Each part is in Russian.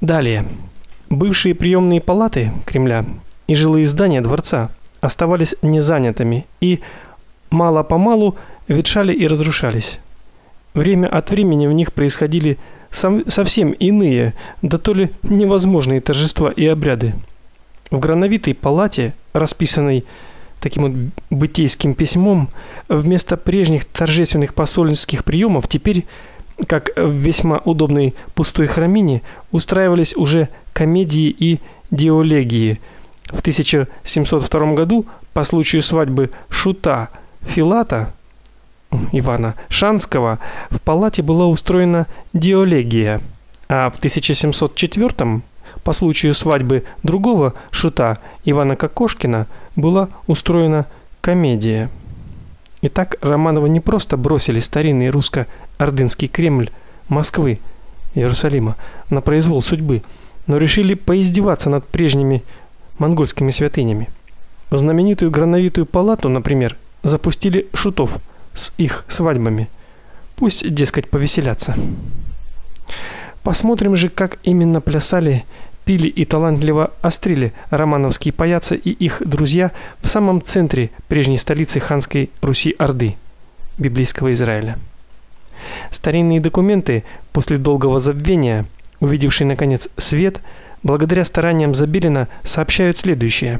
Далее. Бывшие приемные палаты Кремля и жилые здания дворца оставались незанятыми и мало-помалу ветшали и разрушались. Время от времени в них происходили совсем иные, да то ли невозможные торжества и обряды. В грановитой палате, расписанной таким вот бытейским письмом, вместо прежних торжественных посольских приемов теперь, как в весьма удобной пустой храмине, устраивались уже комедии и диолегии. В 1702 году по случаю свадьбы шута Филата Ивана Шанского в палате была устроена диолегия, а в 1704 по случаю свадьбы другого шута Ивана Кокошкина была устроена комедия. Итак, Романовы не просто бросили старинный русско-ордынский Кремль Москвы, Иерусалима на произвол судьбы, но решили поиздеваться над прежними монгольскими святынями. В знаменитую грановитую палату, например, запустили шутов с их свадьбами. Пусть, дескать, повеселятся. Посмотрим же, как именно плясали, пили и талантливо острили романовские паяцы и их друзья в самом центре прежней столицы ханской Руси-Орды, библейского Израиля. Старинные документы после долгого забвения, увидевшие наконец свет, благодаря стараниям Забелина, сообщают следующее: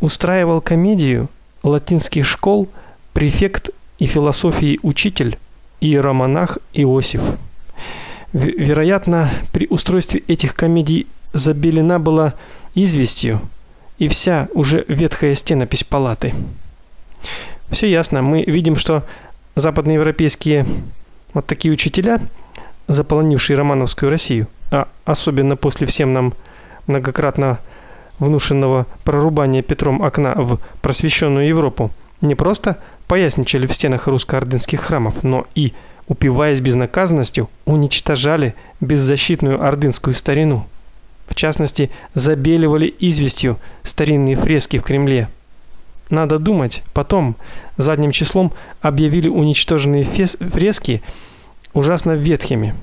устраивал комедию латинских школ префект и философии учитель иеромонах Иосиф. Вероятно, при устройстве этих комедий забелена была известью и вся уже ветхая стенопись палаты. Все ясно, мы видим, что западноевропейские вот такие учителя, заполонившие романовскую Россию, а особенно после всем нам многократно внушенного прорубания Петром окна в просвещенную Европу, не просто поясничали в стенах русско-ордынских храмов, но и, упиваясь безнаказанностью, уничтожали беззащитную ордынскую старину. В частности, забеливали известью старинные фрески в Кремле. Надо думать, потом задним числом объявили уничтоженные фрески ужасно ветхими.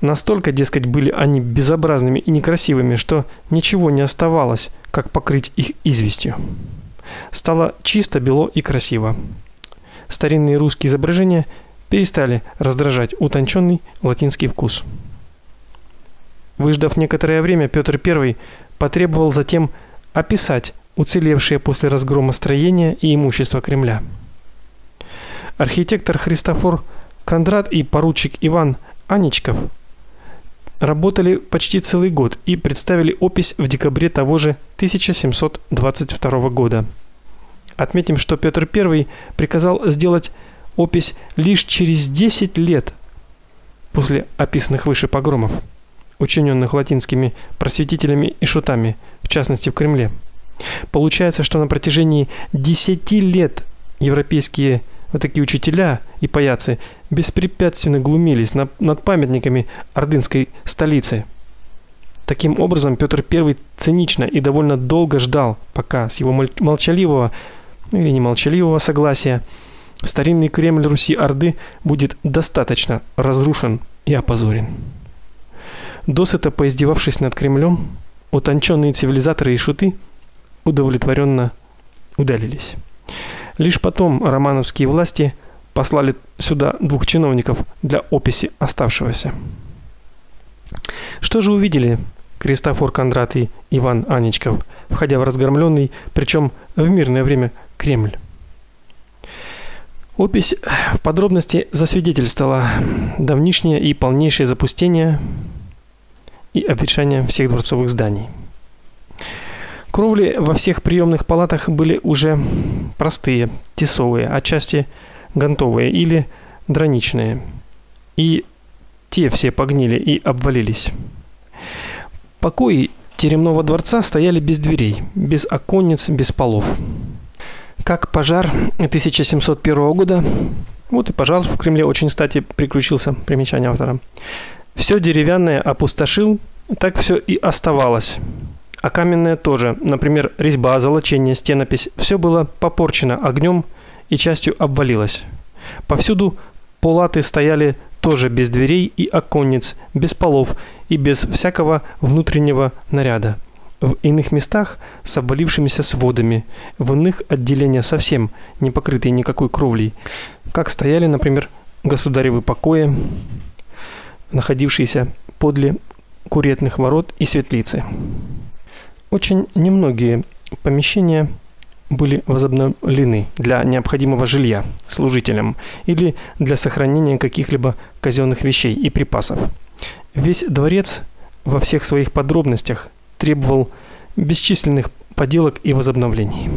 Настолько, дескать, были они безобразными и некрасивыми, что ничего не оставалось, как покрыть их известью. Стало чисто, бело и красиво. Старинные русские изображения перестали раздражать утонченный латинский вкус. Выждав некоторое время, Петр I потребовал затем описать уцелевшие после разгрома строения и имущество Кремля. Архитектор Христофор Кондрат и поручик Иван Аничков работали почти целый год и представили опись в декабре того же 1722 года. Отметим, что Петр I приказал сделать опись лишь через 10 лет после описанных выше погромов, учиненных латинскими просветителями и шутами, в частности в Кремле. Получается, что на протяжении 10 лет европейские вот такие учителя и паяцы беспрепятственно глумились над, над памятниками ордынской столицы. Таким образом, Петр I цинично и довольно долго ждал, пока с его молчаливого или не молчаливого согласия старинный Кремль Руси-Орды будет достаточно разрушен и опозорен. Досыта поиздевавшись над Кремлем, утонченные цивилизаторы и шуты удовлетворенно удалились. Лишь потом романовские власти послали сюда двух чиновников для описи оставшегося. Что же увидели Кристофор Кондрат и Иван Аничков, входя в разгромленный, причем в мирное время Кремль? Опись в подробности засвидетельствовала давнишнее и полнейшее запустение и обветшание всех дворцовых зданий. Кровли во всех приемных палатах были уже простые, тесовые, отчасти гонтовые или драничные. И те все погнили и обвалились. Покои теремного дворца стояли без дверей, без оконниц, без полов. Как пожар 1701 года, вот и пожар в Кремле очень, кстати, приключился, примечание автора. Все деревянное опустошил, так все и оставалось а каменное тоже. Например, резьба, золочение, стенопись все было попорчено огнем и частью обвалилось. Повсюду полаты стояли тоже без дверей и оконниц, без полов и без всякого внутреннего наряда. В иных местах с обвалившимися сводами, в иных отделения совсем не покрытые никакой кровлей, как стояли, например, государевы покои, находившиеся подле куретных ворот и светлицы. Очень немногие помещения были возобновлены для необходимого жилья служителям или для сохранения каких-либо казенных вещей и припасов. Весь дворец во всех своих подробностях требовал бесчисленных поделок и возобновлений.